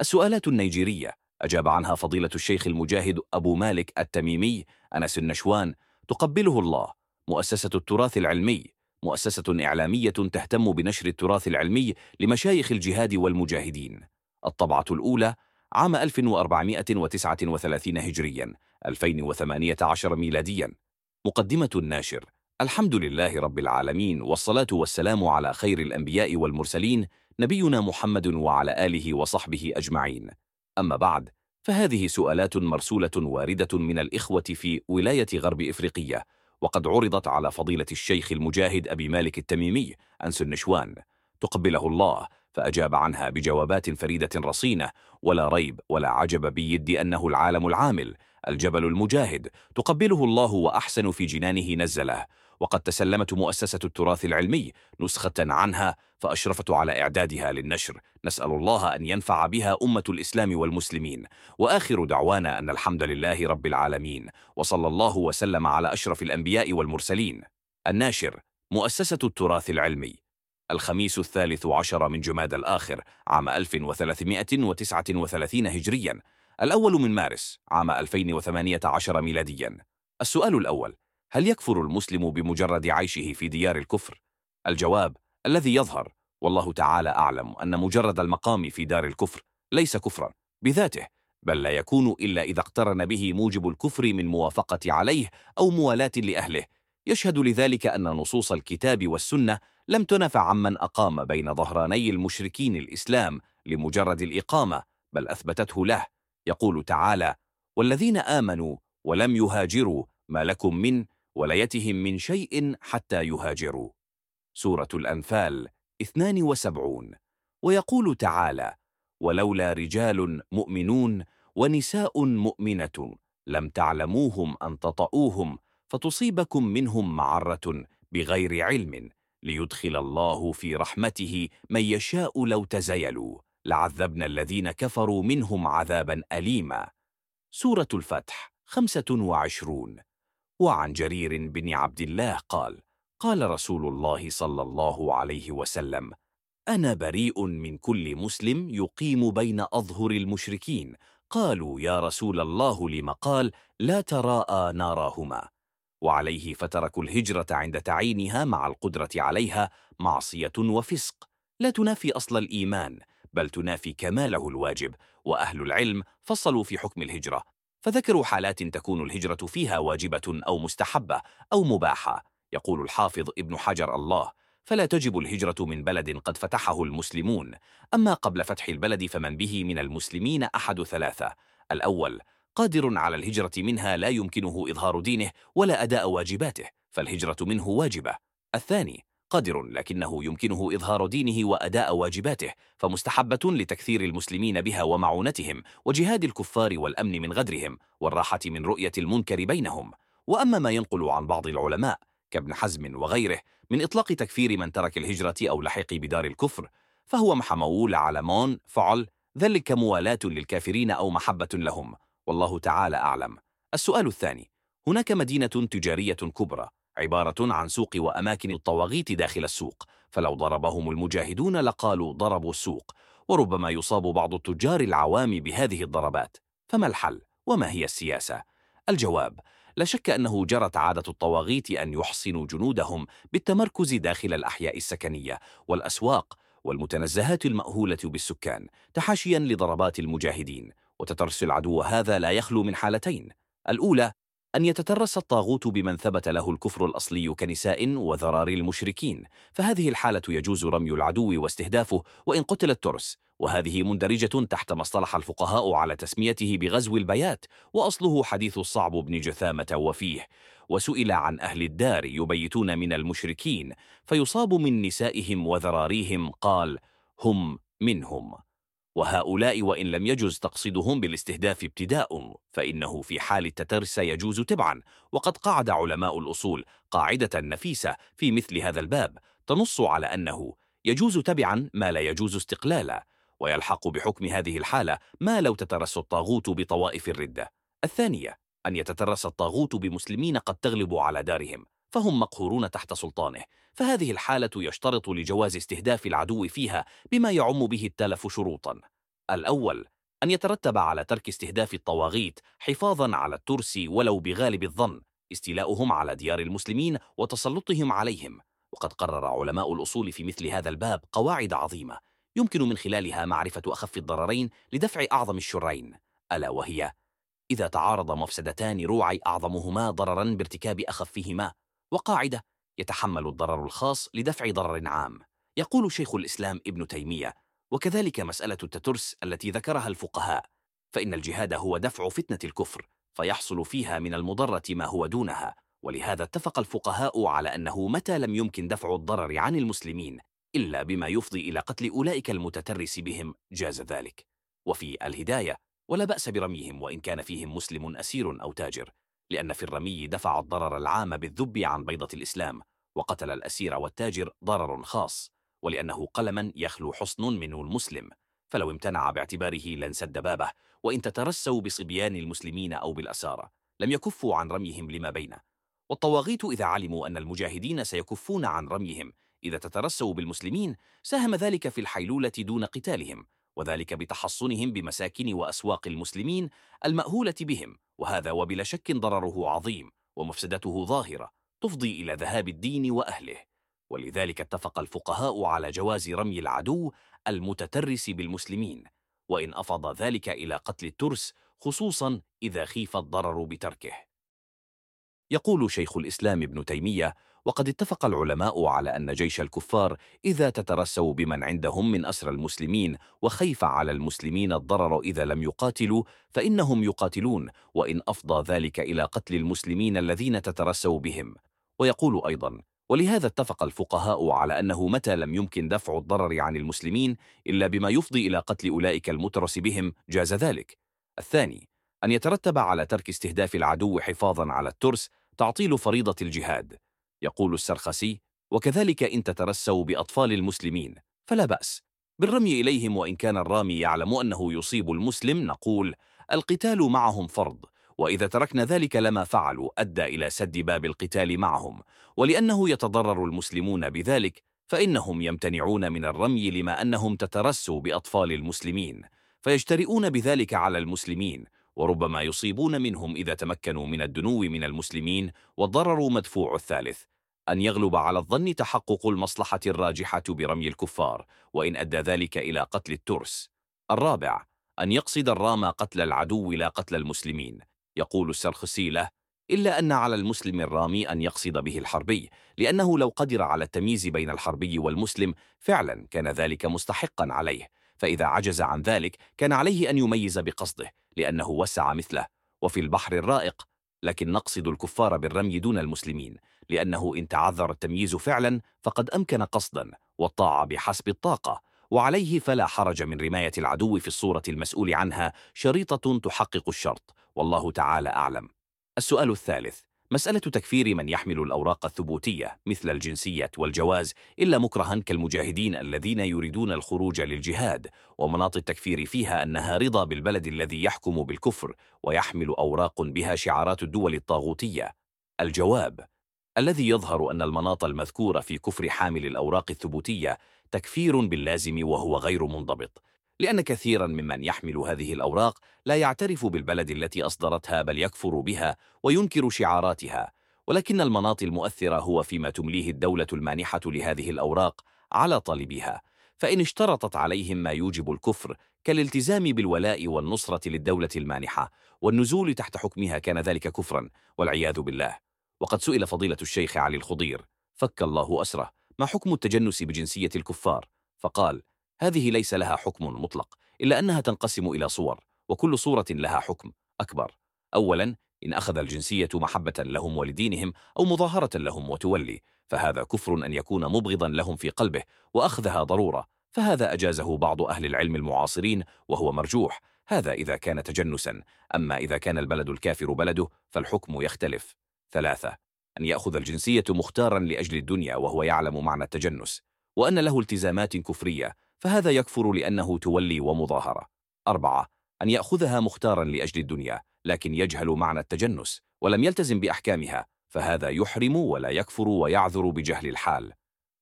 السؤالات النيجيرية. أجاب عنها فضيلة الشيخ المجاهد أبو مالك التميمي أنس النشوان تقبله الله مؤسسة التراث العلمي مؤسسة إعلامية تهتم بنشر التراث العلمي لمشايخ الجهاد والمجاهدين. الطبعة الأولى عام 1439 هجريا 2018 ميلاديا. مقدمة الناشر الحمد لله رب العالمين والصلاة والسلام على خير الأنبياء والمرسلين نبينا محمد وعلى آله وصحبه أجمعين. أما بعد فهذه سؤالات مرسولة واردة من الإخوة في ولاية غرب إفريقية وقد عرضت على فضيلة الشيخ المجاهد أبي مالك التميمي أنس النشوان تقبله الله فأجاب عنها بجوابات فريدة رصينة ولا ريب ولا عجب بيد أنه العالم العامل الجبل المجاهد تقبله الله وأحسن في جنانه نزله. وقد تسلمت مؤسسة التراث العلمي نسخة عنها فأشرفت على إعدادها للنشر. نسأل الله أن ينفع بها أمة الإسلام والمسلمين. وآخر دعوانا أن الحمد لله رب العالمين. وصلى الله وسلم على أشرف الأنبياء والمرسلين. الناشر مؤسسة التراث العلمي. الخميس الثالث عشر من جماد الآخر عام 1339 هجريا. الأول من مارس عام 2018 ميلاديا. السؤال الأول هل يكفر المسلم بمجرد عيشه في ديار الكفر؟ الجواب الذي يظهر والله تعالى أعلم أن مجرد المقام في دار الكفر ليس كفرا بذاته بل لا يكون إلا إذا اقترن به موجب الكفر من موافقة عليه أو موالاة لأهله يشهد لذلك أن نصوص الكتاب والسنة لم تنفع عمن أقام بين ظهراني المشركين الإسلام لمجرد الإقامة بل أثبتته له يقول تعالى والذين آمنوا ولم يهاجروا ما لكم من ولايتهم من شيء حتى يهاجروا. سورة الأنفال 72 ويقول تعالى ولولا رجال مؤمنون ونساء مؤمنة لم تعلموهم أن تطؤوهم فتصيبكم منهم معرة بغير علم ليدخل الله في رحمته من يشاء لو تزيلوا لعذبنا الذين كفروا منهم عذابا أليما. سورة الفتح 25 وعن جرير بن عبد الله قال قال رسول الله صلى الله عليه وسلم أنا بريء من كل مسلم يقيم بين أظهر المشركين. قالوا يا رسول الله لم قال لا تراءى ناراهما وعليه فتركوا الهجرة عند تعيينها مع القدرة عليها معصية وفسق. لا تنافي أصل الإيمان بل تنافي كماله الواجب. وأهل العلم فصلوا في حكم الهجرة. فذكروا حالات تكون الهجرة فيها واجبة أو مستحبة أو مباحة. يقول الحافظ ابن حجر الله فلا تجب الهجرة من بلد قد فتحه المسلمون. أما قبل فتح البلد فمن به من المسلمين أحد ثلاثة. الأول قادر على الهجرة منها لا يمكنه إظهار دينه ولا أداء واجباته فالهجرة منه واجبة. الثاني قادر لكنه يمكنه إظهار دينه وأداء واجباته فمستحبة لتكثير المسلمين بها ومعونتهم وجهاد الكفار والأمن من غدرهم والراحة من رؤية المنكر بينهم. وأما ما ينقل عن بعض العلماء كابن حزم وغيره من إطلاق تكفير من ترك الهجرة أو لحق بدار الكفر فهو محمول على مون فعل ذلك موالاة للكافرين أو محبة لهم. والله تعالى أعلم. السؤال الثاني هناك مدينة تجارية كبرى عبارة عن سوق وأماكن الطواغيت داخل السوق فلو ضربهم المجاهدون لقالوا ضربوا السوق وربما يصاب بعض التجار العوام بهذه الضربات. فما الحل؟ وما هي السياسة؟ الجواب لا شك أنه جرت عادة الطواغيت أن يحصنوا جنودهم بالتمركز داخل الأحياء السكنية والأسواق والمتنزهات المأهولة بالسكان تحاشيا لضربات المجاهدين. وتترس العدو هذا لا يخلو من حالتين الأولى أن يتترس الطاغوت بمن ثبت له الكفر الأصلي كنساء وذرار المشركين فهذه الحالة يجوز رمي العدو واستهدافه وإن قتل الترس وهذه مندرجة تحت ما اصطلح الفقهاء على تسميته بغزو البيات وأصله حديث الصعب بن جثامة وفيه وسئل عن أهل الدار يبيتون من المشركين فيصاب من نسائهم وذراريهم قال هم منهم. وهؤلاء وإن لم يجز تقصدهم بالاستهداف ابتداء فإنه في حال التترس يجوز تبعا. وقد قعد علماء الأصول قاعدة نفيسة في مثل هذا الباب تنص على أنه يجوز تبعا ما لا يجوز استقلالا ويلحق بحكم هذه الحالة ما لو تترس الطاغوت بطوائف الردة. الثانية أن يتترس الطاغوت بمسلمين قد تغلب على دارهم. فهم مقهورون تحت سلطانه فهذه الحالة يشترط لجواز استهداف العدو فيها بما يعم به التلف شروطا. الأول أن يترتب على ترك استهداف الطواغيت حفاظا على الترس ولو بغالب الظن استيلاؤهم على ديار المسلمين وتسلطهم عليهم. وقد قرر علماء الأصول في مثل هذا الباب قواعد عظيمة يمكن من خلالها معرفة أخف الضررين لدفع أعظم الشرين. ألا وهي؟ إذا تعارض مفسدتان روعي أعظمهما ضررا بارتكاب أخفهما. وقاعدة يتحمل الضرر الخاص لدفع ضرر عام. يقول شيخ الإسلام ابن تيمية وكذلك مسألة التترس التي ذكرها الفقهاء فإن الجهاد هو دفع فتنة الكفر فيحصل فيها من المضرة ما هو دونها. ولهذا اتفق الفقهاء على أنه متى لم يمكن دفع الضرر عن المسلمين إلا بما يفضي إلى قتل أولئك المتترس بهم. جاز ذلك. وفي الهداية ولا بأس برميهم وإن كان فيهم مسلم أسير أو تاجر. لأن في الرمي دفع الضرر العام بالذب عن بيضة الإسلام وقتل الأسير والتاجر ضرر خاص ولأنه قلما يخلو حصن منه المسلم. فلو امتنع باعتباره لانسد بابه وإن تترسوا بصبيان المسلمين أو بالأسارة لم يكفوا عن رميهم لما بينه. والطواغيت إذا علموا أن المجاهدين سيكفون عن رميهم إذا تترسوا بالمسلمين ساهم ذلك في الحيلولة دون قتالهم. وذلك بتحصنهم بمساكن وأسواق المسلمين المأهولة بهم وهذا وبلا شك ضرره عظيم ومفسدته ظاهرة تفضي إلى ذهاب الدين وأهله. ولذلك اتفق الفقهاء على جواز رمي العدو المتترس بالمسلمين وإن أفض ذلك إلى قتل الترس خصوصا إذا خيف الضرر بتركه. يقول شيخ الإسلام ابن تيمية وقد اتفق العلماء على أن جيش الكفار إذا تترسوا بمن عندهم من أسر المسلمين وخيف على المسلمين الضرر إذا لم يقاتلوا فإنهم يقاتلون وإن أفضى ذلك إلى قتل المسلمين الذين تترسوا بهم. ويقول أيضا ولهذا اتفق الفقهاء على أنه متى لم يمكن دفع الضرر عن المسلمين إلا بما يفضي إلى قتل أولئك المترس بهم جاز ذلك. الثاني أن يترتب على ترك استهداف العدو حفاظا على الترس تعطيل فريضة الجهاد يقول السرخسي. وكذلك إن تترسوا بأطفال المسلمين فلا بأس. بالرمي إليهم وإن كان الرامي يعلم أنه يصيب المسلم نقول القتال معهم فرض وإذا تركنا ذلك لما فعلوا أدى إلى سد باب القتال معهم. ولأنه يتضرر المسلمون بذلك فإنهم يمتنعون من الرمي لما أنهم تترسوا بأطفال المسلمين. فيجترئون بذلك على المسلمين وربما يصيبون منهم إذا تمكنوا من الدنو من المسلمين والضرر مدفوع الثالث أن يغلب على الظن تحقق المصلحة الراجحة برمي الكفار وإن أدى ذلك إلى قتل الترس. الرابع أن يقصد الرام قتل العدو لا قتل المسلمين. يقول السرخسي له إلا أن على المسلم الرامي أن يقصد به الحربي لأنه لو قدر على التمييز بين الحربي والمسلم فعلا كان ذلك مستحقا عليه. فإذا عجز عن ذلك كان عليه أن يميز بقصده لأنه وسع مثله. وفي البحر الرائق لكن نقصد الكفار بالرمي دون المسلمين لأنه إن تعذر التمييز فعلا فقد أمكن قصدا والطاعة بحسب الطاقة. وعليه فلا حرج من رماية العدو في الصورة المسؤول عنها شريطة تحقق الشرط. والله تعالى أعلم. السؤال الثالث مسألة تكفير من يحمل الأوراق الثبوتية مثل الجنسية والجواز إلا مكرها كالمجاهدين الذين يريدون الخروج للجهاد ومناط التكفير فيها أنها رضا بالبلد الذي يحكم بالكفر ويحمل أوراق بها شعارات الدول الطاغوتية. الجواب الذي يظهر أن المناط المذكور في كفر حامل الأوراق الثبوتية تكفير باللازم وهو غير منضبط. لأن كثيرا ممن يحمل هذه الأوراق لا يعترف بالبلد التي أصدرتها بل يكفر بها وينكر شعاراتها. ولكن المناط المؤثر هو فيما تمليه الدولة المانحة لهذه الأوراق على طالبها. فإن اشترطت عليهم ما يوجب الكفر كالالتزام بالولاء والنصرة للدولة المانحة والنزول تحت حكمها كان ذلك كفرا والعياذ بالله. وقد سئل فضيلة الشيخ علي الخضير فك الله أسره ما حكم التجنس بجنسية الكفار؟ فقال هذه ليس لها حكم مطلق إلا أنها تنقسم إلى صور وكل صورة لها حكم أكبر. أولا إن أخذ الجنسية محبة لهم ولدينهم أو مظاهرة لهم وتولي فهذا كفر أن يكون مبغضا لهم في قلبه وأخذها ضرورة فهذا أجازه بعض أهل العلم المعاصرين وهو مرجوح. هذا إذا كان تجنسا أما إذا كان البلد الكافر بلده فالحكم يختلف. ثلاثة أن يأخذ الجنسية مختارا لأجل الدنيا وهو يعلم معنى التجنس وأن له التزامات كفرية فهذا يكفر لأنه تولي ومظاهرة. أربعة أن يأخذها مختارا لأجل الدنيا لكن يجهل معنى التجنس ولم يلتزم بأحكامها فهذا يحرم ولا يكفر ويعذر بجهل الحال.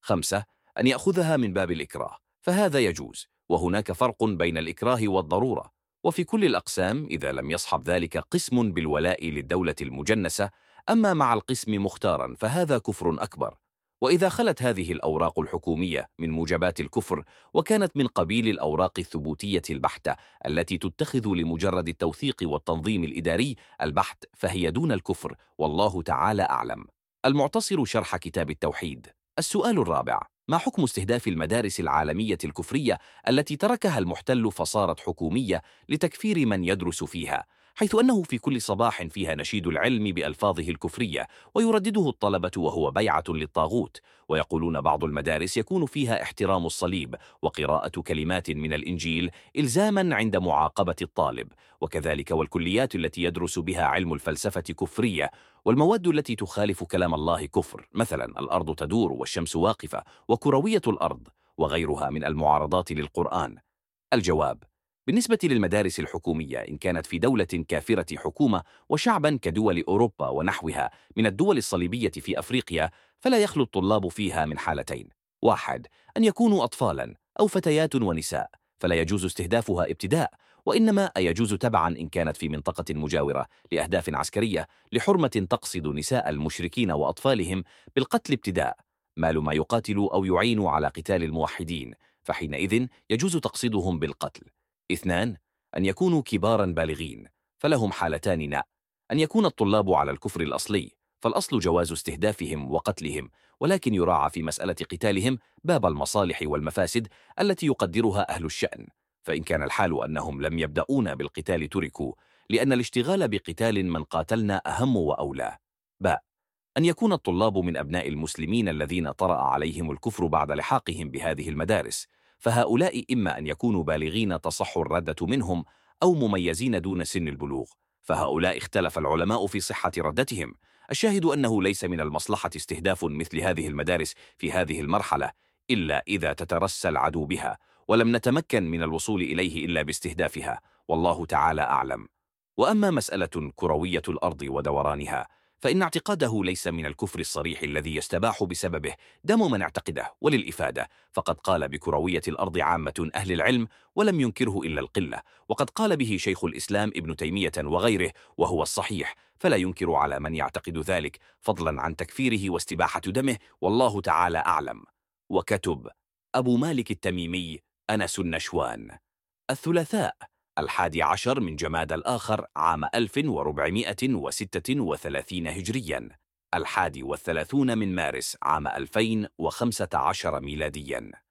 خمسة أن يأخذها من باب الإكراه فهذا يجوز وهناك فرق بين الإكراه والضرورة. وفي كل الأقسام إذا لم يصحب ذلك قسم بالولاء للدولة المجنسة أما مع القسم مختارا فهذا كفر أكبر. وإذا خلت هذه الأوراق الحكومية من موجبات الكفر وكانت من قبيل الأوراق الثبوتية البحتة التي تتخذ لمجرد التوثيق والتنظيم الإداري البحت فهي دون الكفر والله تعالى أعلم. المعتصر شرح كتاب التوحيد. السؤال الرابع ما حكم استهداف المدارس العالمية الكفرية التي تركها المحتل فصارت حكومية لتكفير من يدرس فيها؟ حيث أنه في كل صباح فيها نشيد العلم بألفاظه الكفرية ويردده الطلبة وهو بيعة للطاغوت. ويقولون بعض المدارس يكون فيها احترام الصليب وقراءة كلمات من الإنجيل إلزاما عند معاقبة الطالب. وكذلك والكليات التي يدرس بها علم الفلسفة كفرية والمواد التي تخالف كلام الله كفر. مثلا الأرض تدور والشمس واقفة وكروية الأرض وغيرها من المعارضات للقرآن. الجواب بالنسبة للمدارس الحكومية إن كانت في دولة كافرة حكومة وشعبا كدول أوروبا ونحوها من الدول الصليبية في أفريقيا فلا يخلو الطلاب فيها من حالتين. واحد أن يكونوا أطفالا أو فتيات ونساء فلا يجوز استهدافها ابتداء وإنما يجوز تبعا إن كانت في منطقة مجاورة لأهداف عسكرية لحرمة تقصد نساء المشركين وأطفالهم بالقتل ابتداء مال ما يقاتل أو يعين على قتال الموحدين فحينئذ يجوز تقصيدهم بالقتل. اثنان أن يكونوا كبارا بالغين فلهم حالتان ناء. أن يكون الطلاب على الكفر الأصلي فالأصل جواز استهدافهم وقتلهم ولكن يراعى في مسألة قتالهم باب المصالح والمفاسد التي يقدرها أهل الشأن. فإن كان الحال أنهم لم يبدأون بالقتال تركوا لأن الاشتغال بقتال من قاتلنا أهم وأولى. باء أن يكون الطلاب من أبناء المسلمين الذين طرأ عليهم الكفر بعد لحاقهم بهذه المدارس. فهؤلاء إما أن يكونوا بالغين تصح الردة منهم أو مميزين دون سن البلوغ فهؤلاء اختلف العلماء في صحة ردتهم. الشاهد أنه ليس من المصلحة استهداف مثل هذه المدارس في هذه المرحلة إلا إذا تترسى العدو بها ولم نتمكن من الوصول إليه إلا باستهدافها والله تعالى أعلم. وأما مسألة كروية الأرض ودورانها فإن اعتقاده ليس من الكفر الصريح الذي يستباح بسببه. دم من اعتقده وللإفادة. فقد قال بكروية الأرض عامة أهل العلم ولم ينكره إلا القلة. وقد قال به شيخ الإسلام ابن تيمية وغيره وهو الصحيح. فلا ينكر على من يعتقد ذلك فضلا عن تكفيره واستباحة دمه. والله تعالى أعلم. وكتب أبو مالك التميمي أنس النشوان. الثلاثاء. الحادي عشر من جماد الآخر عام 1436 هجرياً الحادي والثلاثون من مارس عام 2015 ميلادياً.